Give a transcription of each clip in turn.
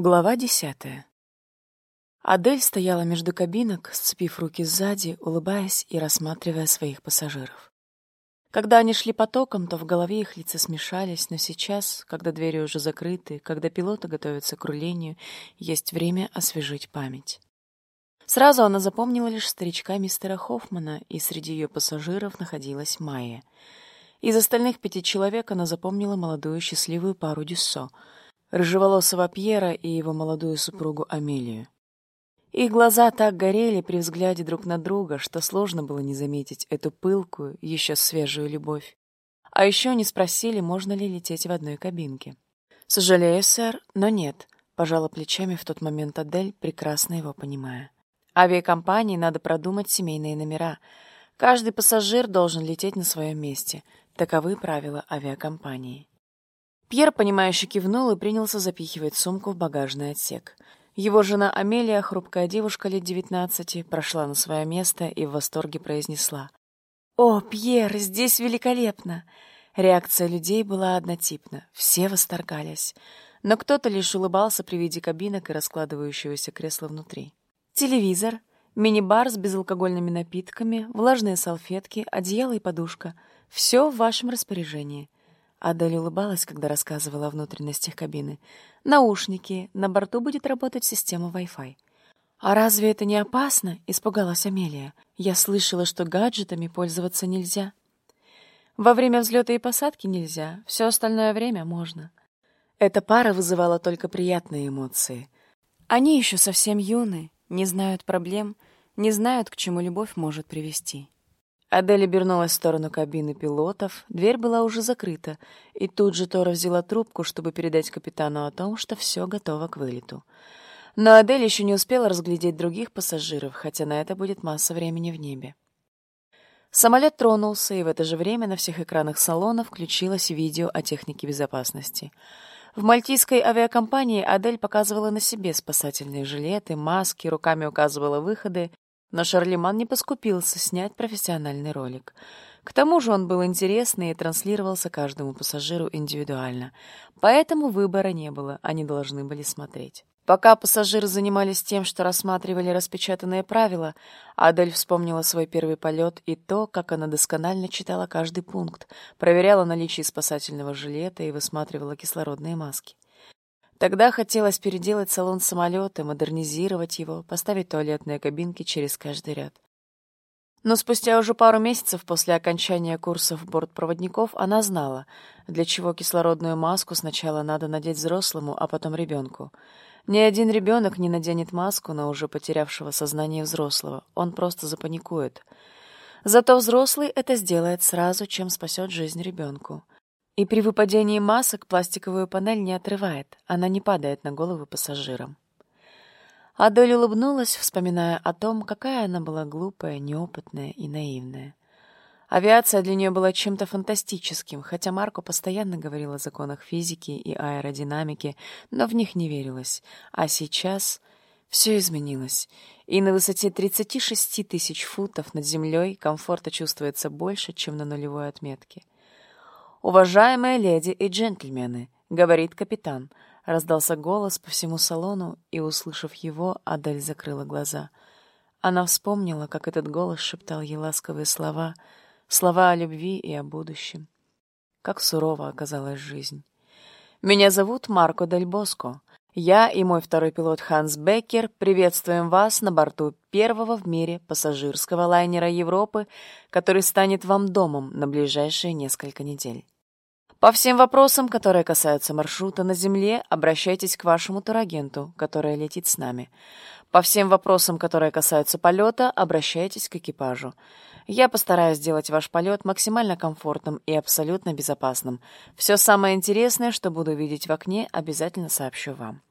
Глава десятая. Адель стояла между кабинок, сцепив руки сзади, улыбаясь и рассматривая своих пассажиров. Когда они шли потоком, то в голове их лица смешались, но сейчас, когда двери уже закрыты, когда пилоты готовятся к рулению, есть время освежить память. Сразу она запомнила лишь старичка мистера Хоффмана, и среди ее пассажиров находилась Майя. Из остальных пяти человек она запомнила молодую счастливую пару Дюссо — рыжеволосого Пьера и его молодую супругу Амелию. Их глаза так горели при взгляде друг на друга, что сложно было не заметить эту пылкую, еще свежую любовь. А еще они спросили, можно ли лететь в одной кабинке. «Сожалею, сэр, но нет», — пожала плечами в тот момент Адель, прекрасно его понимая. «Авиакомпании надо продумать семейные номера. Каждый пассажир должен лететь на своем месте. Таковы правила авиакомпании». Пьер, понимающе кивнул и принялся запихивать сумку в багажный отсек. Его жена Амелия, хрупкая девушка лет девятнадцати, прошла на свое место и в восторге произнесла. «О, Пьер, здесь великолепно!» Реакция людей была однотипна, все восторгались. Но кто-то лишь улыбался при виде кабинок и раскладывающегося кресла внутри. Телевизор, мини-бар с безалкогольными напитками, влажные салфетки, одеяло и подушка — все в вашем распоряжении — Адель улыбалась, когда рассказывала о внутренностях кабины. «Наушники. На борту будет работать система Wi-Fi». «А разве это не опасно?» — испугалась Амелия. «Я слышала, что гаджетами пользоваться нельзя». «Во время взлета и посадки нельзя. Все остальное время можно». Эта пара вызывала только приятные эмоции. Они еще совсем юны, не знают проблем, не знают, к чему любовь может привести. Адель обернулась в сторону кабины пилотов, дверь была уже закрыта, и тут же Тора взяла трубку, чтобы передать капитану о том, что все готово к вылету. Но Адель еще не успела разглядеть других пассажиров, хотя на это будет масса времени в небе. Самолет тронулся, и в это же время на всех экранах салона включилось видео о технике безопасности. В мальтийской авиакомпании Адель показывала на себе спасательные жилеты, маски, руками указывала выходы, но Шарлеман не поскупился снять профессиональный ролик. К тому же он был интересный и транслировался каждому пассажиру индивидуально. Поэтому выбора не было, они должны были смотреть. Пока пассажиры занимались тем, что рассматривали распечатанные правила, Адель вспомнила свой первый полет и то, как она досконально читала каждый пункт, проверяла наличие спасательного жилета и высматривала кислородные маски. Тогда хотелось переделать салон самолета, модернизировать его, поставить туалетные кабинки через каждый ряд. Но спустя уже пару месяцев после окончания курсов бортпроводников она знала, для чего кислородную маску сначала надо надеть взрослому, а потом ребенку. Ни один ребенок не наденет маску на уже потерявшего сознание взрослого, он просто запаникует. Зато взрослый это сделает сразу, чем спасет жизнь ребенку. И при выпадении масок пластиковую панель не отрывает, она не падает на головы пассажирам. Адель улыбнулась, вспоминая о том, какая она была глупая, неопытная и наивная. Авиация для нее была чем-то фантастическим, хотя Марко постоянно говорил о законах физики и аэродинамики, но в них не верилось. А сейчас все изменилось, и на высоте 36 тысяч футов над землей комфорта чувствуется больше, чем на нулевой отметке. «Уважаемые леди и джентльмены», — говорит капитан. Раздался голос по всему салону, и, услышав его, Адель закрыла глаза. Она вспомнила, как этот голос шептал ей ласковые слова, слова о любви и о будущем. Как сурова оказалась жизнь. «Меня зовут Марко Дель Боско. Я и мой второй пилот Ханс Беккер приветствуем вас на борту первого в мире пассажирского лайнера Европы, который станет вам домом на ближайшие несколько недель. По всем вопросам, которые касаются маршрута на Земле, обращайтесь к вашему турагенту, который летит с нами. По всем вопросам, которые касаются полета, обращайтесь к экипажу. Я постараюсь сделать ваш полет максимально комфортным и абсолютно безопасным. Все самое интересное, что буду видеть в окне, обязательно сообщу вам.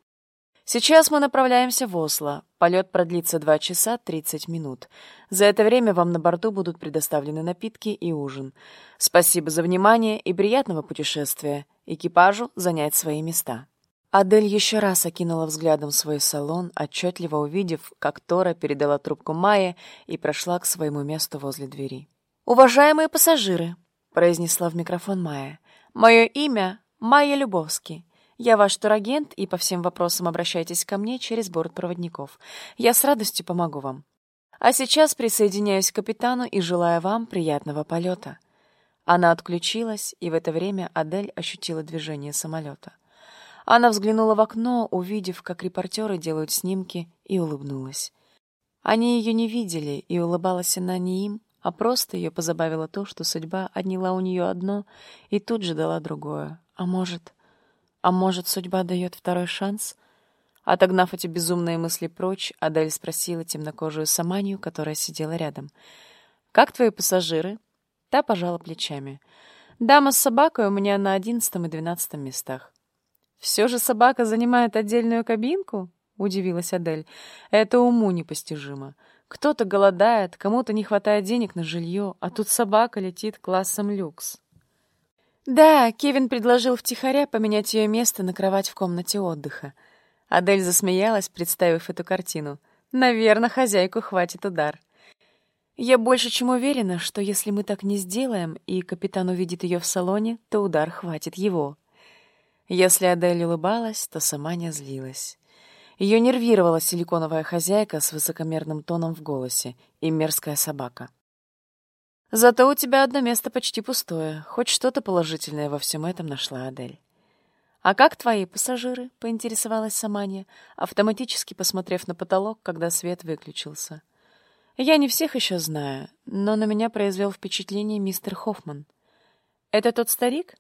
Сейчас мы направляемся в Осло. Полет продлится 2 часа 30 минут. За это время вам на борту будут предоставлены напитки и ужин. Спасибо за внимание и приятного путешествия. Экипажу занять свои места. Адель еще раз окинула взглядом свой салон, отчетливо увидев, как Тора передала трубку Майе и прошла к своему месту возле двери. «Уважаемые пассажиры!» — произнесла в микрофон Майя. «Мое имя — Майя Любовский. Я ваш турагент, и по всем вопросам обращайтесь ко мне через борт проводников. Я с радостью помогу вам. А сейчас присоединяюсь к капитану и желаю вам приятного полета». Она отключилась, и в это время Адель ощутила движение самолета. Она взглянула в окно, увидев, как репортеры делают снимки, и улыбнулась. Они ее не видели, и улыбалась она не им, а просто ее позабавило то, что судьба отняла у нее одно и тут же дала другое. А может... А может, судьба дает второй шанс? Отогнав эти безумные мысли прочь, Адель спросила темнокожую Саманию, которая сидела рядом. «Как твои пассажиры?» Та пожала плечами. «Дама с собакой у меня на одиннадцатом и двенадцатом местах». «Все же собака занимает отдельную кабинку?» — удивилась Адель. «Это уму непостижимо. Кто-то голодает, кому-то не хватает денег на жилье, а тут собака летит классом люкс». Да, Кевин предложил втихаря поменять ее место на кровать в комнате отдыха. Адель засмеялась, представив эту картину. Наверное, хозяйку хватит удар. Я больше чем уверена, что если мы так не сделаем, и капитан увидит ее в салоне, то удар хватит его. Если Адель улыбалась, то сама не злилась. Ее нервировала силиконовая хозяйка с высокомерным тоном в голосе и мерзкая собака. Зато у тебя одно место почти пустое. Хоть что-то положительное во всем этом нашла Адель. «А как твои пассажиры?» — поинтересовалась Саманья, автоматически посмотрев на потолок, когда свет выключился. «Я не всех еще знаю, но на меня произвел впечатление мистер Хоффман. Это тот старик?»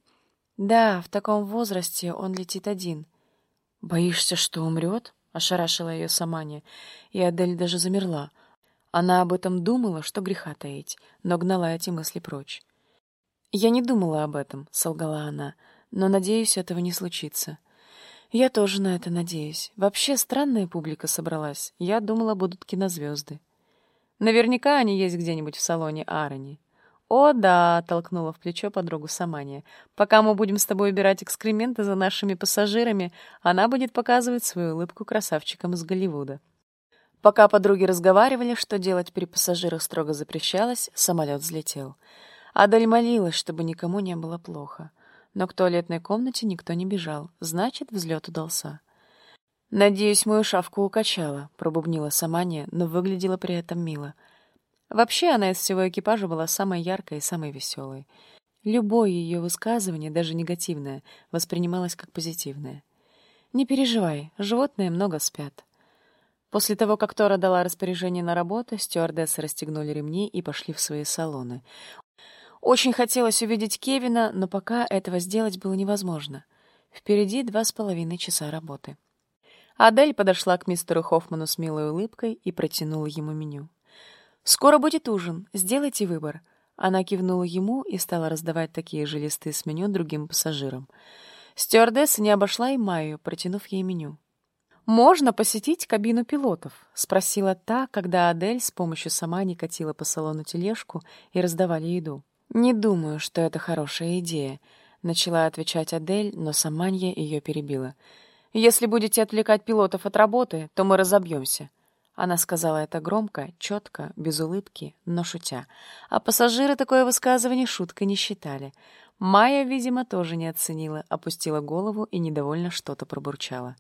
«Да, в таком возрасте он летит один». «Боишься, что умрет?» — ошарашила ее Саманья, и Адель даже замерла — она об этом думала, что греха таить, но гнала эти мысли прочь. «Я не думала об этом», — солгала она, — «но, надеюсь, этого не случится». «Я тоже на это надеюсь. Вообще странная публика собралась. Я думала, будут кинозвезды». «Наверняка они есть где-нибудь в салоне Арони». «О, да», — толкнула в плечо подругу Самания. «Пока мы будем с тобой убирать экскременты за нашими пассажирами, она будет показывать свою улыбку красавчикам из Голливуда». Пока подруги разговаривали, что делать при пассажирах строго запрещалось, самолет взлетел. Адель молилась, чтобы никому не было плохо. Но к туалетной комнате никто не бежал, значит, взлет удался. «Надеюсь, мою шавку укачала», — пробубнила Самания, но выглядела при этом мило. Вообще, она из всего экипажа была самой яркой и самой веселой. Любое ее высказывание, даже негативное, воспринималось как позитивное. «Не переживай, животные много спят. После того, как Тора дала распоряжение на работу, стюардессы расстегнули ремни и пошли в свои салоны. Очень хотелось увидеть Кевина, но пока этого сделать было невозможно. Впереди два с половиной часа работы. Адель подошла к мистеру Хоффману с милой улыбкой и протянула ему меню. «Скоро будет ужин. Сделайте выбор». Она кивнула ему и стала раздавать такие же листы с меню другим пассажирам. Стюардесса не обошла и Майю, протянув ей меню. «Можно посетить кабину пилотов?» — спросила та, когда Адель с помощью сама не катила по салону тележку и раздавали еду. «Не думаю, что это хорошая идея», — начала отвечать Адель, но Саманья ее перебила. «Если будете отвлекать пилотов от работы, то мы разобьемся». Она сказала это громко, четко, без улыбки, но шутя. А пассажиры такое высказывание шуткой не считали. Майя, видимо, тоже не оценила, опустила голову и недовольно что-то пробурчала.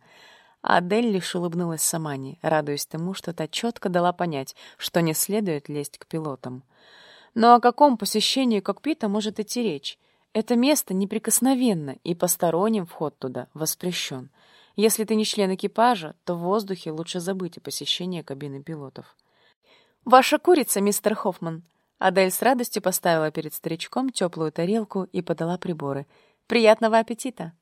А Адель лишь улыбнулась Самане, радуясь тому, что та четко дала понять, что не следует лезть к пилотам. Но о каком посещении кокпита может идти речь? Это место неприкосновенно, и посторонним вход туда воспрещен. Если ты не член экипажа, то в воздухе лучше забыть о посещении кабины пилотов. «Ваша курица, мистер Хоффман!» Адель с радостью поставила перед старичком теплую тарелку и подала приборы. «Приятного аппетита!»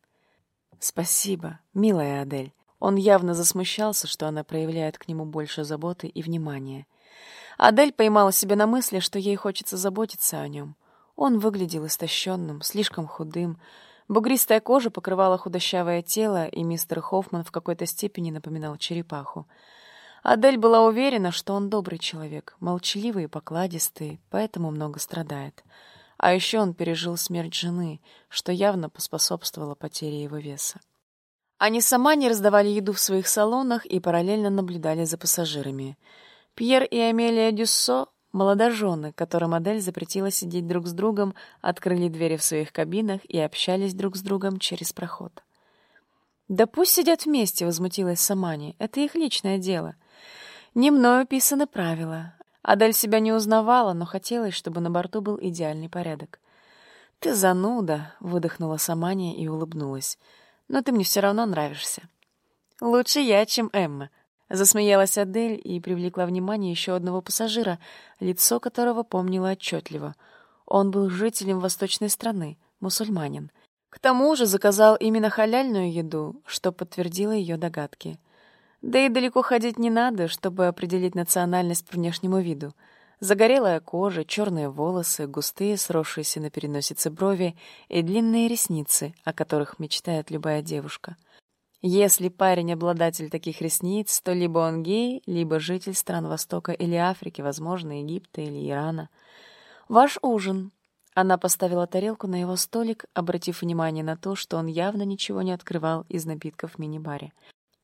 «Спасибо, милая Адель!» Он явно засмущался, что она проявляет к нему больше заботы и внимания. Адель поймала себя на мысли, что ей хочется заботиться о нем. Он выглядел истощенным, слишком худым. Бугристая кожа покрывала худощавое тело, и мистер Хоффман в какой-то степени напоминал черепаху. Адель была уверена, что он добрый человек, молчаливый и покладистый, поэтому много страдает. А еще он пережил смерть жены, что явно поспособствовало потере его веса. Они сама не раздавали еду в своих салонах и параллельно наблюдали за пассажирами. Пьер и Амелия Дюссо, молодожены, которым модель запретила сидеть друг с другом, открыли двери в своих кабинах и общались друг с другом через проход. «Да пусть сидят вместе», — возмутилась Самани. «Это их личное дело». Не мною писаны правила. Адель себя не узнавала, но хотелось, чтобы на борту был идеальный порядок. «Ты зануда», — выдохнула Самания и улыбнулась. «Но ты мне все равно нравишься». «Лучше я, чем Эмма», — засмеялась Адель и привлекла внимание еще одного пассажира, лицо которого помнила отчетливо. Он был жителем восточной страны, мусульманин. К тому же заказал именно халяльную еду, что подтвердило ее догадки. Да и далеко ходить не надо, чтобы определить национальность по внешнему виду. Загорелая кожа, черные волосы, густые, сросшиеся на переносице брови и длинные ресницы, о которых мечтает любая девушка. Если парень обладатель таких ресниц, то либо он гей, либо житель стран Востока или Африки, возможно, Египта или Ирана. «Ваш ужин», она поставила тарелку на его столик, обратив внимание на то, что он явно ничего не открывал из напитков в мини-баре.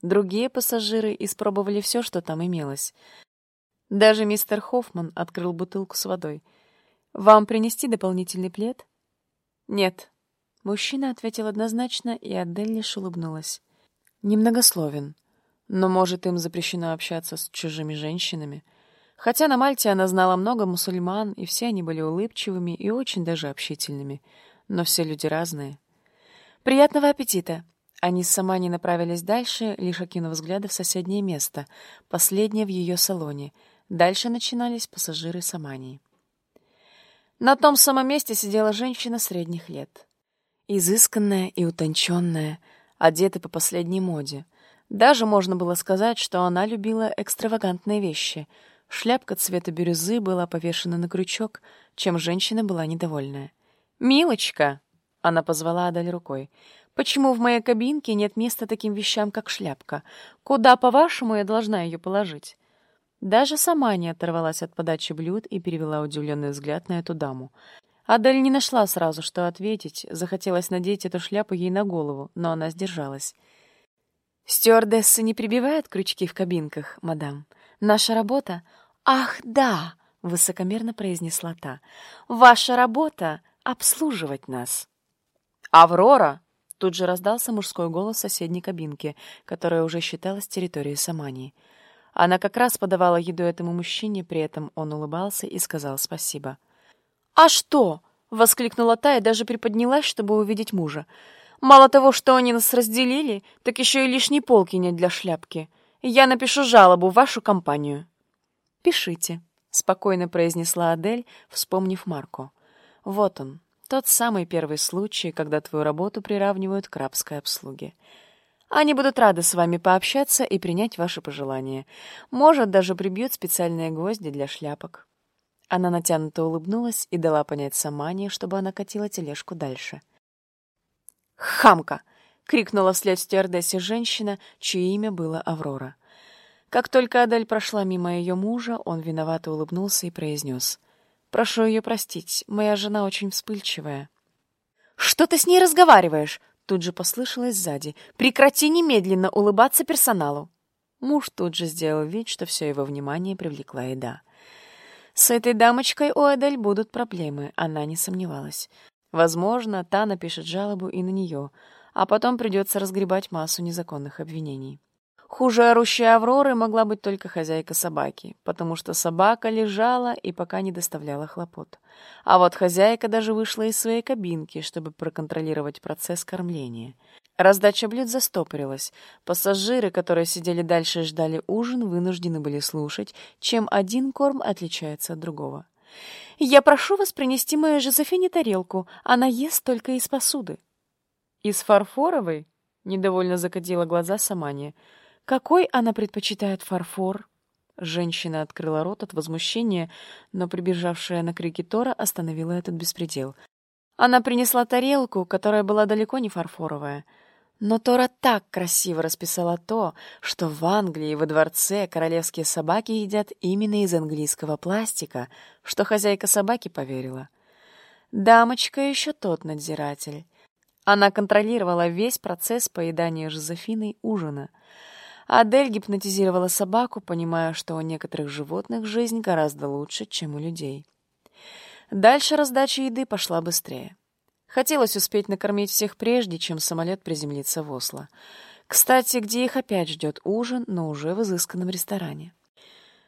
Другие пассажиры испробовали все, что там имелось. Даже мистер Хоффман открыл бутылку с водой. «Вам принести дополнительный плед?» «Нет». Мужчина ответил однозначно, и Адель лишь улыбнулась. «Немногословен. Но, может, им запрещено общаться с чужими женщинами?» Хотя на Мальте она знала много мусульман, и все они были улыбчивыми и очень даже общительными. Но все люди разные. «Приятного аппетита!» Они сама не направились дальше, лишь окинув взгляды в соседнее место, последнее в ее салоне. Дальше начинались пассажиры Самании. На том самом месте сидела женщина средних лет. Изысканная и утонченная, одета по последней моде. Даже можно было сказать, что она любила экстравагантные вещи — Шляпка цвета бирюзы была повешена на крючок, чем женщина была недовольная. «Милочка!» — она позвала Адаль рукой. «Почему в моей кабинке нет места таким вещам, как шляпка? Куда, по-вашему, я должна ее положить?» Даже сама не оторвалась от подачи блюд и перевела удивленный взгляд на эту даму. Адель не нашла сразу, что ответить. Захотелось надеть эту шляпу ей на голову, но она сдержалась. «Стюардессы не прибивают крючки в кабинках, мадам. Наша работа «Ах, да!» — высокомерно произнесла та. «Ваша работа — обслуживать нас». «Аврора!» — тут же раздался мужской голос соседней кабинки, которая уже считалась территорией Самании. Она как раз подавала еду этому мужчине, при этом он улыбался и сказал спасибо. «А что?» — воскликнула та и даже приподнялась, чтобы увидеть мужа. «Мало того, что они нас разделили, так еще и лишней полки нет для шляпки. Я напишу жалобу в вашу компанию». «Пишите», — спокойно произнесла Адель, вспомнив Марко. «Вот он, тот самый первый случай, когда твою работу приравнивают к рабской обслуге. Они будут рады с вами пообщаться и принять ваши пожелания. Может, даже прибьют специальные гвозди для шляпок». Она натянуто улыбнулась и дала понять Самане, чтобы она катила тележку дальше. «Хамка!» — крикнула вслед стюардессе женщина, чье имя было Аврора. Как только Адель прошла мимо ее мужа, он виновато улыбнулся и произнес. «Прошу ее простить, моя жена очень вспыльчивая». «Что ты с ней разговариваешь?» Тут же послышалось сзади. «Прекрати немедленно улыбаться персоналу!» Муж тут же сделал вид, что все его внимание привлекла еда. С этой дамочкой у Адель будут проблемы, она не сомневалась. Возможно, та напишет жалобу и на нее, а потом придется разгребать массу незаконных обвинений. Хуже орущей Авроры могла быть только хозяйка собаки, потому что собака лежала и пока не доставляла хлопот. А вот хозяйка даже вышла из своей кабинки, чтобы проконтролировать процесс кормления. Раздача блюд застопорилась. Пассажиры, которые сидели дальше и ждали ужин, вынуждены были слушать, чем один корм отличается от другого. «Я прошу вас принести моей Жозефине тарелку. Она ест только из посуды». «Из фарфоровой?» — недовольно закатила глаза Самания. Какой она предпочитает фарфор? Женщина открыла рот от возмущения, но прибежавшая на крики Тора остановила этот беспредел. Она принесла тарелку, которая была далеко не фарфоровая. Но Тора так красиво расписала то, что в Англии во дворце королевские собаки едят именно из английского пластика, что хозяйка собаки поверила. Дамочка еще тот надзиратель. Она контролировала весь процесс поедания Жозефиной ужина — Адель гипнотизировала собаку, понимая, что у некоторых животных жизнь гораздо лучше, чем у людей. Дальше раздача еды пошла быстрее. Хотелось успеть накормить всех прежде, чем самолет приземлится в Осло. Кстати, где их опять ждет ужин, но уже в изысканном ресторане.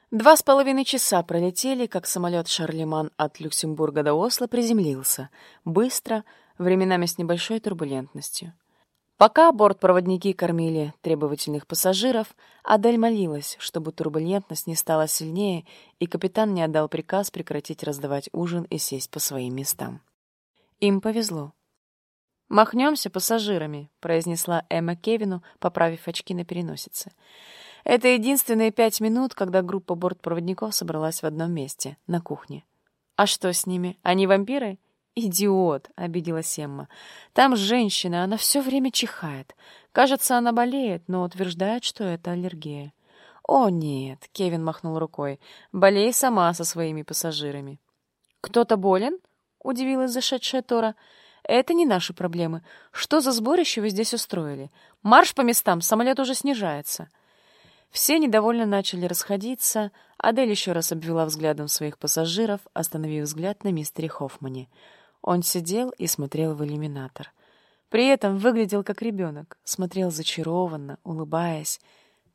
Два с половиной часа пролетели, как самолет «Шарлеман» от Люксембурга до Осло приземлился. Быстро, временами с небольшой турбулентностью. Пока бортпроводники кормили требовательных пассажиров, Адель молилась, чтобы турбулентность не стала сильнее, и капитан не отдал приказ прекратить раздавать ужин и сесть по своим местам. Им повезло. «Махнемся пассажирами», — произнесла Эмма Кевину, поправив очки на переносице. Это единственные пять минут, когда группа бортпроводников собралась в одном месте, на кухне. «А что с ними? Они вампиры?» «Идиот!» — обиделась Эмма. «Там женщина, она все время чихает. Кажется, она болеет, но утверждает, что это аллергия». «О, нет!» — Кевин махнул рукой. «Болей сама со своими пассажирами». «Кто-то болен?» — удивилась зашедшая Тора. «Это не наши проблемы. Что за сборище вы здесь устроили? Марш по местам, самолет уже снижается». Все недовольно начали расходиться. Адель еще раз обвела взглядом своих пассажиров, остановив взгляд на мистере Хоффмане. Он сидел и смотрел в иллюминатор. При этом выглядел как ребенок, смотрел зачарованно, улыбаясь.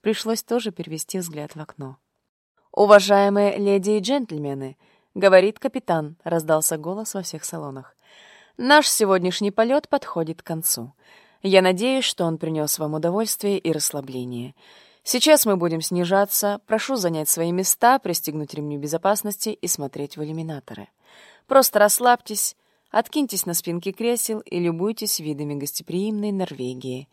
Пришлось тоже перевести взгляд в окно. «Уважаемые леди и джентльмены!» — говорит капитан, — раздался голос во всех салонах. «Наш сегодняшний полет подходит к концу. Я надеюсь, что он принес вам удовольствие и расслабление». Сейчас мы будем снижаться. Прошу занять свои места, пристегнуть ремни безопасности и смотреть в иллюминаторы. Просто расслабьтесь, откиньтесь на спинки кресел и любуйтесь видами гостеприимной Норвегии.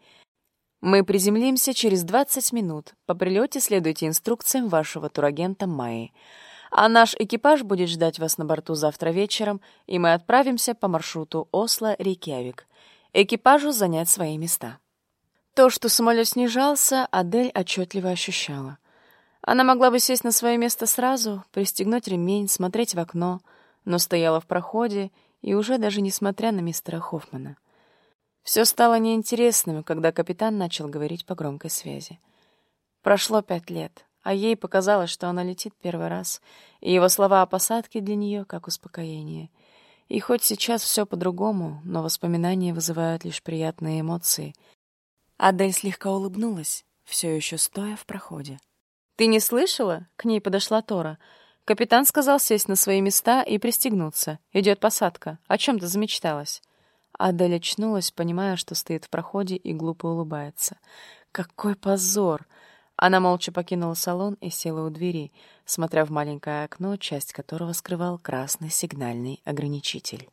Мы приземлимся через 20 минут. По прилете следуйте инструкциям вашего турагента Майи. А наш экипаж будет ждать вас на борту завтра вечером, и мы отправимся по маршруту Осло-Рейкьявик. Экипажу занять свои места. То, что самолет снижался, Адель отчетливо ощущала. Она могла бы сесть на свое место сразу, пристегнуть ремень, смотреть в окно, но стояла в проходе и уже даже несмотря на мистера Хоффмана. Все стало неинтересным, когда капитан начал говорить по громкой связи. Прошло пять лет, а ей показалось, что она летит первый раз, и его слова о посадке для нее как успокоение. И хоть сейчас все по-другому, но воспоминания вызывают лишь приятные эмоции — Адель слегка улыбнулась, все еще стоя в проходе. «Ты не слышала?» — к ней подошла Тора. «Капитан сказал сесть на свои места и пристегнуться. Идет посадка. О чем ты замечталась?» Адель очнулась, понимая, что стоит в проходе и глупо улыбается. «Какой позор!» Она молча покинула салон и села у двери, смотря в маленькое окно, часть которого скрывал красный сигнальный ограничитель.